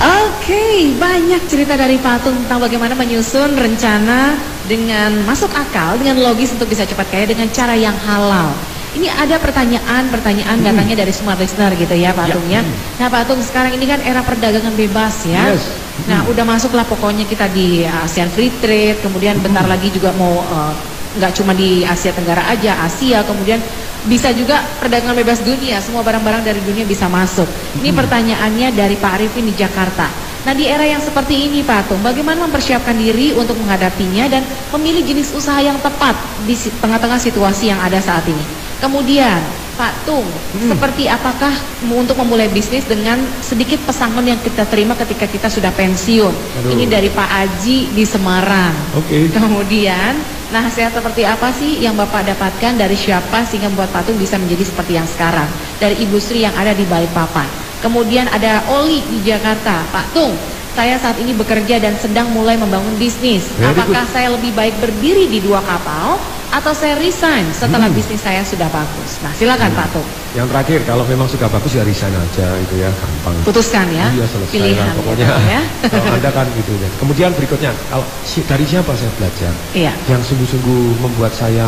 Oke, banyak cerita dari Patung tentang bagaimana menyusun rencana dengan masuk akal, dengan logis untuk bisa cepat kaya dengan cara yang halal. Ini ada pertanyaan-pertanyaan datangnya dari semua listener gitu ya Patung ya. Nah Patung sekarang ini kan era perdagangan bebas ya. Yes. Nah udah masuklah pokoknya kita di ASEAN Free Trade, kemudian bentar lagi juga mau eh, nggak cuma di Asia Tenggara aja, Asia, kemudian bisa juga perdagangan bebas dunia, semua barang-barang dari dunia bisa masuk. Ini pertanyaannya dari Pak Arifin di Jakarta. Nah di era yang seperti ini Pak Tung, bagaimana mempersiapkan diri untuk menghadapinya dan memilih jenis usaha yang tepat di tengah-tengah situasi yang ada saat ini. Kemudian Pak Tung, seperti apakah untuk memulai bisnis dengan sedikit pesangon yang kita terima ketika kita sudah pensiun? Aduh. Ini dari Pak Aji di Semarang. Oke. Kemudian nasihat seperti apa sih yang Bapak dapatkan dari siapa sehingga membuat patung bisa menjadi seperti yang sekarang? Dari Ibu Sri yang ada di Balikpapan. Kemudian ada Oli di Jakarta. Pak Tung, saya saat ini bekerja dan sedang mulai membangun bisnis. Apakah saya lebih baik berdiri di dua kapal atau saya resign setelah Hmm. bisnis saya sudah bagus? Nah, silakan Pak Tung. Yang terakhir, kalau memang sudah bagus ya resign aja itu ya, gampang. Putuskan ya. Iya selesai pilihan lah pokoknya. gitu ya. kalau anda kan gitu ya. Kemudian berikutnya, kalau si- dari siapa saya belajar? Iya. Yang sungguh-sungguh membuat saya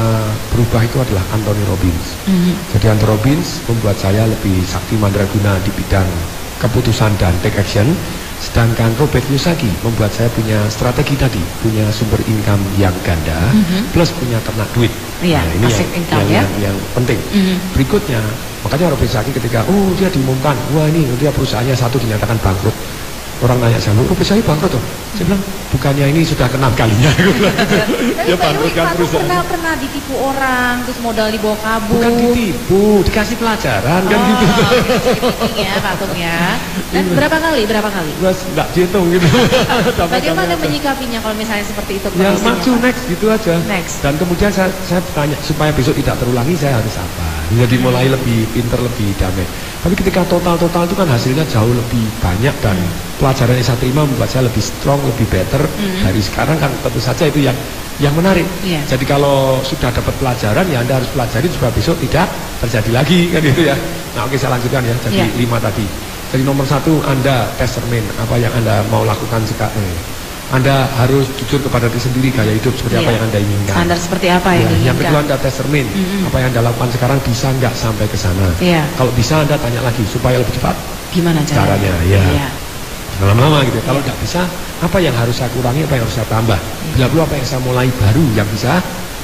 berubah itu adalah Anthony Robbins. Mhm. Jadi Anthony Robbins membuat saya lebih sakti mandraguna di bidang keputusan dan take action. Sedangkan Robert Kiyosaki membuat saya punya strategi tadi, punya sumber income yang ganda, plus punya ternak duit. Iya, ini passive yang, income yang, ya. yang, yang penting. Mhm. Berikutnya, makanya Robert Kiyosaki ketika, oh dia diumumkan, wah ini dia perusahaannya satu dinyatakan bangkrut. Orang nanya saya, "Loh, Robert Kiyosaki bangkrut tuh? Saya bilang, bukannya ini sudah keenam kalinya. Bangkrutkan Pak Tung perusahaan. pernah pernah ditipu orang, terus modal dibawa kabur. Bukan ditipu, dikasih pelajaran kan oh, gitu. penting ya Pak Tung ya. Dan berapa kali? Berapa kali? Mas nggak dihitung gitu. Bagaimana menyikapinya kalau misalnya seperti itu? Ya maju next gitu aja. Next. Dan kemudian saya, saya tanya supaya besok tidak terulangi saya harus apa. Jadi mulai lebih pinter, lebih damai. Tapi ketika total-total itu kan hasilnya jauh lebih banyak dan Hmm. pelajaran yang saya terima membuat saya lebih strong, lebih better dari sekarang kan tentu saja itu yang yang menarik. Iya. Jadi kalau sudah dapat pelajaran ya Anda harus pelajari supaya besok tidak terjadi lagi kan gitu ya. Nah oke saya lanjutkan ya. Jadi Iya. lima tadi. Jadi nomor satu Anda tes cermin apa yang Anda mau lakukan sekarang. Anda harus jujur kepada diri sendiri gaya hidup seperti apa Iya. yang Anda inginkan. Standar seperti apa Ya, yang yang diinginkan? kedua Anda tes cermin Mm-mm. apa yang Anda lakukan sekarang bisa nggak sampai ke sana. Iya. Kalau bisa Anda tanya lagi supaya lebih cepat Gimana caranya? caranya. Ya. Iya. Lama-lama gitu. Kalau nggak bisa apa yang harus saya kurangi, apa yang harus saya tambah. Bila perlu apa yang saya mulai baru yang bisa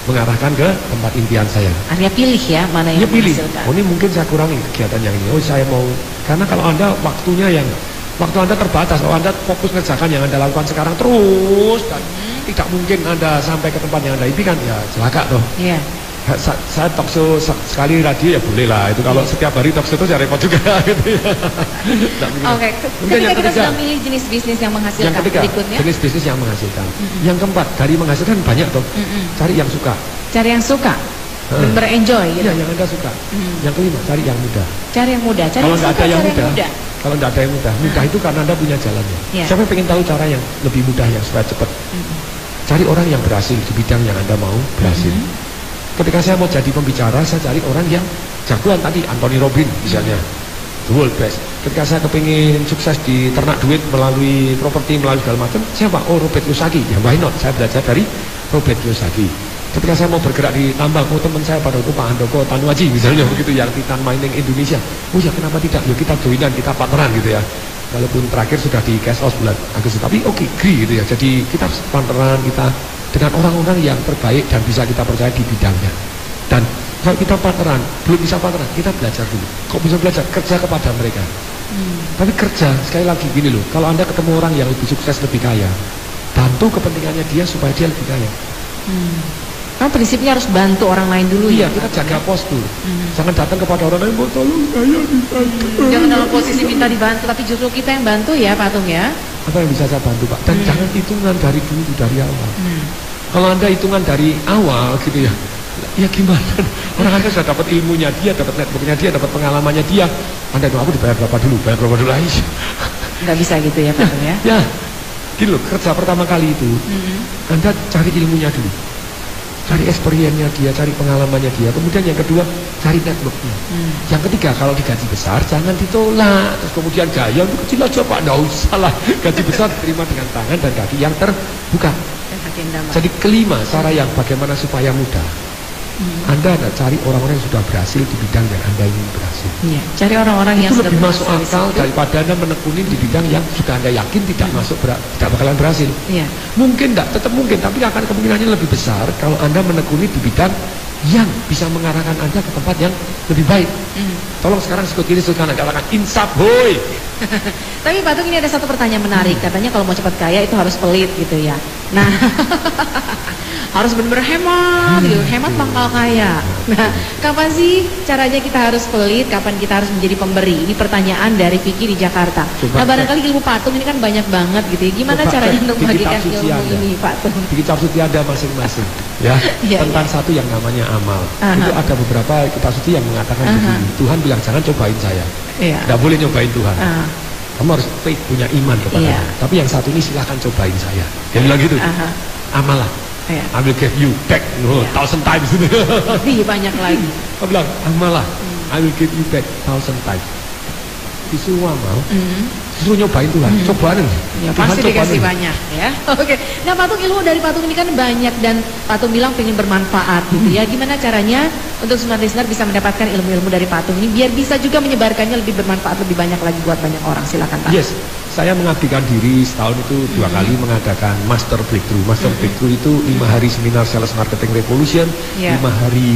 mengarahkan ke tempat impian saya. Artinya pilih ya mana yang Ya pilih. Oh ini mungkin saya kurangi kegiatan yang ini. Oh saya mau karena kalau anda waktunya yang waktu anda terbatas. Kalau anda fokus ngerjakan yang anda lakukan sekarang terus dan Hmm. tidak mungkin anda sampai ke tempat yang anda impikan ya celaka toh. Iya. Sa saya se- sekali radio ya boleh lah. Itu kalau setiap hari talk show itu ya repot juga gitu ya. Oke, ke- Kemudian ketika yang kita ketiga. sudah milih jenis bisnis yang menghasilkan Yang ketiga, berikutnya, jenis bisnis yang menghasilkan. Yang keempat, dari menghasilkan banyak toh. Mm-mm. Cari yang suka. cari yang suka, Heeh. benar enjoy gitu. Iya, yang anda suka. Mm. Yang kelima, cari yang mudah. Cari yang mudah, cari kalau yang suka, ada yang cari mudah, yang mudah. Kalau nggak ada yang mudah, mudah itu karena anda punya jalannya. Iya. Siapa yang pengen tahu cara yang lebih mudah yang supaya cepat? Cari orang yang berhasil di bidang yang anda mau berhasil. Ketika saya mau jadi pembicara, saya cari orang yang jagoan tadi, Anthony Robbins misalnya, the world best. Ketika saya kepingin sukses di ternak duit melalui properti, melalui segala macam, siapa? Oh Robert Kiyosaki. Ya why not? Saya belajar dari Robert Kiyosaki. Ketika saya mau bergerak di tambang, oh teman saya pada itu Pak Handoko Tanuaji misalnya begitu yang Titan Mining Indonesia. Oh ya kenapa tidak? Yuk kita joinan, kita partneran gitu ya. Walaupun terakhir sudah di cash out bulan Agustus, tapi oke, agree gitu ya. Jadi kita partneran, kita dengan orang-orang yang terbaik dan bisa kita percaya di bidangnya. Dan kalau kita partneran, belum bisa partneran, kita belajar dulu. Kok bisa belajar? Kerja kepada mereka. Tapi kerja, sekali lagi gini loh, kalau Anda ketemu orang yang lebih sukses, lebih kaya, bantu kepentingannya dia supaya dia lebih kaya. Kan prinsipnya harus bantu orang lain dulu Iya, ya. kita jaga ya? postur. Jangan datang kepada orang lain, mau tolong saya dibantu. Jangan dalam posisi minta dibantu, tapi justru kita yang bantu ya Patung ya. Apa yang bisa saya bantu Pak? Dan Hmm. jangan hitungan dari dulu, dari awal. Hmm. Kalau Anda hitungan dari awal gitu ya, ya gimana? Orang Anda sudah dapat ilmunya dia, dapat networknya dia, dapat pengalamannya dia. Anda itu aku dibayar berapa dulu, bayar berapa dulu aja. Nggak bisa gitu ya Patung ya. Ya, gini loh, kerja pertama kali itu, Hmm. Anda cari ilmunya dulu. Cari experience-nya dia, cari pengalamannya dia. Kemudian yang kedua, cari networknya. Hmm. Yang ketiga, kalau digaji besar jangan ditolak. Terus kemudian gaya itu kecil aja Pak, nggak usah lah. Gaji besar terima dengan tangan dan kaki yang terbuka. Jadi kelima, cara yang bagaimana supaya mudah. Hmm. Anda ada cari orang-orang yang sudah berhasil di bidang yang Anda ingin berhasil. Iya, cari orang-orang yang itu sudah lebih masuk akal daripada Anda menekuni di bidang yang sudah Anda yakin tidak masuk ber- tidak bakalan berhasil. Iya. Mungkin tidak, tetap mungkin, tapi akan kemungkinannya lebih besar kalau Anda menekuni di bidang yang bisa mengarahkan Anda ke tempat yang lebih baik. Hmm. Tolong sekarang sikut ini silahkan katakan insaf boy. Tapi Patung ini ada satu pertanyaan menarik. Katanya kalau mau cepat kaya itu harus pelit gitu ya. Nah, harus benar-benar hemat, gitu. hemat bakal kaya. Nah, kapan sih caranya kita harus pelit? Kapan kita harus menjadi pemberi? Ini pertanyaan dari Vicky di Jakarta. Coba nah, barangkali ilmu Patung ini kan banyak banget gitu ya. Gimana Coba caranya untuk membagikan ilmu ini, Patung? Di kitab suci Anda masing-masing ya Iya, tentang satu yang namanya amal. Aha. Itu ada beberapa kitab suci yang mengatakan begini. Tuhan bilang jangan cobain saya. Iya. Tidak boleh nyobain Tuhan. Kamu harus faith, punya iman kepada Iya. Tapi yang satu ini silahkan cobain saya. Dia bilang gitu. aha. Amalah. Iya. I will give you back no, Iya. thousand times. Lebih banyak lagi. Dia bilang amalah. I will give you back thousand times. Disuruh amal, Hmm. Disuruh nyobain Tuhan. Cobaan. Ya, Tuhan pasti dikasih cobaan. banyak ya. Oke. Nah, patung ilmu dari patung ini kan banyak dan patung bilang pengen bermanfaat gitu ya. Gimana caranya untuk smart listener bisa mendapatkan ilmu-ilmu dari patung ini biar bisa juga menyebarkannya lebih bermanfaat lebih banyak lagi buat banyak orang. Silakan Pak. Yes, saya mengabdikan diri setahun itu dua kali mengadakan Master Breakthrough. Master Breakthrough itu lima hari seminar Sales Marketing Revolution, Ya. lima hari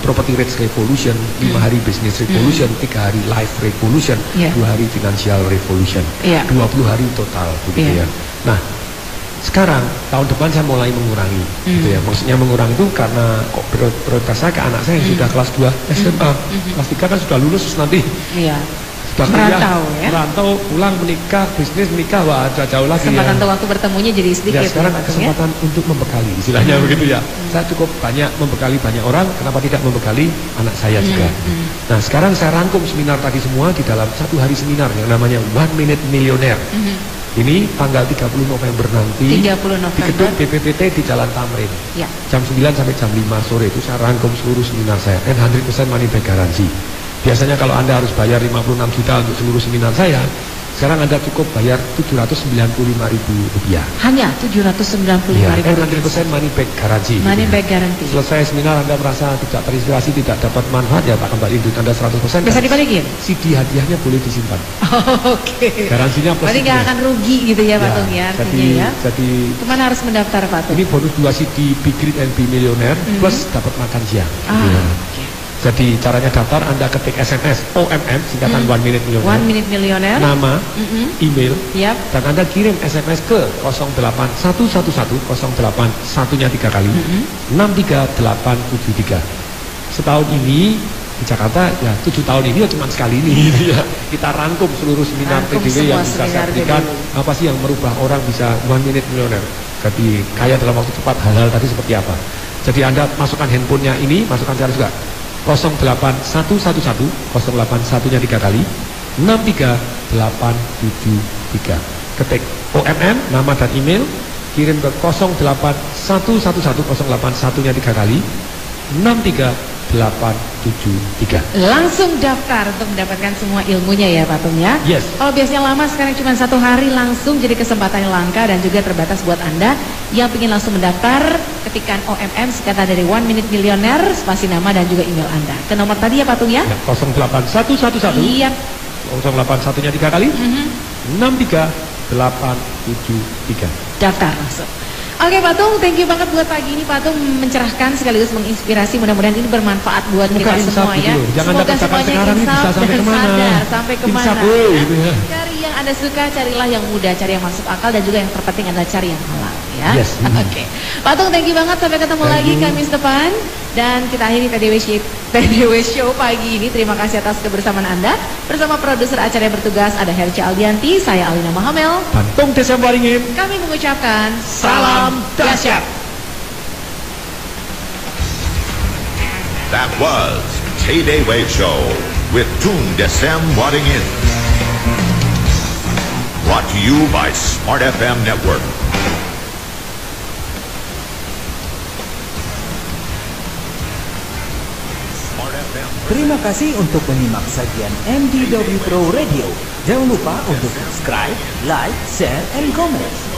Property Rates Revolution, lima hari Business Revolution, tiga hari Life Revolution, Ya. dua hari Financial Revolution, Ya. 20 hari total begitu Ya. ya. Nah, sekarang tahun depan saya mulai mengurangi, gitu ya. Maksudnya mengurangi itu karena kok prior- prioritas saya ke anak saya yang sudah kelas 2 SMA, kelas 3 kan sudah lulus nanti Iya. Kuliah, Merantau, ya. merantau, pulang menikah, bisnis menikah, wah jauh, jauh lagi Kesempatan ya. waktu bertemunya jadi sedikit Ya sekarang Patung, ya. kesempatan untuk membekali, istilahnya begitu ya. Saya cukup banyak membekali banyak orang, kenapa tidak membekali anak saya juga. Nah sekarang saya rangkum seminar tadi semua di dalam satu hari seminar yang namanya One Minute Millionaire. Mhm. Ini tanggal 30 November nanti 30 di November. gedung BPPT di Jalan Tamrin. Ya. Jam 9 sampai jam 5 sore itu saya rangkum seluruh seminar saya and 100% money back garansi. Biasanya kalau Anda harus bayar 56 juta untuk seluruh seminar saya, sekarang Anda cukup bayar 795 ribu rupiah. Hanya 795 Ya, ribu and rupiah. 100% money back garansi. Money gitu ya. back guarantee. Selesai seminar Anda merasa tidak terinspirasi, tidak dapat manfaat, ya tak kembali duit Anda 100%. Bisa dibalikin? CD hadiahnya boleh disimpan. Oke. Garansinya plus Berarti nggak akan rugi gitu ya Patung ya artinya jadi, ya. jadi Ke mana harus mendaftar Patung? ini bonus dua CD Big Grid and Be Millionaire plus dapat makan siang. Ah, ya. Jadi caranya daftar Anda ketik SMS OMM singkatan One Minute Millionaire. One Minute Millionaire. Nama, Mm-mm. email, Yap. dan Anda kirim SMS ke 08111 081 nya tiga kali 63873. Setahun ini di Jakarta ya tujuh tahun ini ya cuma sekali ini gitu ya. Kita rangkum seluruh seminar Rangkum PDW yang bisa saya berikan apa sih yang merubah orang bisa one minute millionaire. Jadi kaya dalam waktu cepat hal-hal tadi seperti apa. Jadi Anda masukkan handphonenya ini, masukkan saya juga 08111 081 nya tiga kali 63873 ketik OMM nama dan email kirim ke 08111 081 nya tiga kali 63873 Langsung daftar untuk mendapatkan semua ilmunya ya Patung ya. Yes. Kalau biasanya lama sekarang cuma satu hari langsung jadi kesempatan yang langka dan juga terbatas buat Anda yang ingin langsung mendaftar ketikkan OMM singkatan dari One Minute Millionaire spasi nama dan juga email Anda. Ke nomor tadi ya Patung ya. ya, 08111 Iya. 081 nya tiga kali Mhm. 63873 daftar langsung. Oke Patung, thank you banget buat pagi ini Patung mencerahkan sekaligus menginspirasi. Mudah-mudahan ini bermanfaat buat Muka kita semua gitu ya. Jangan Semoga semuanya sekarang ini bisa sampai ke mana. sadar sampai ke mana. Insaf, gitu ya. Cari yang anda suka, carilah yang mudah, cari yang masuk akal dan juga yang terpenting adalah cari yang halal. Ya. Yes. Oke. Pak Tung, thank you banget. Sampai ketemu Thank lagi you. Kamis depan. Dan kita akhiri TDW Show, TDW Show pagi ini. Terima kasih atas kebersamaan Anda. Bersama produser acara yang bertugas ada Herca Aldianti, saya Alina Mahamel. Bantung Desember ingin. Kami mengucapkan Salam dahsyat. That was Tay Wave Show with Toon Desem Wadding In. Brought to you by Smart FM Network. Terima kasih untuk menyimak sajian MDW Pro Radio. Jangan lupa untuk subscribe, like, share, and comment.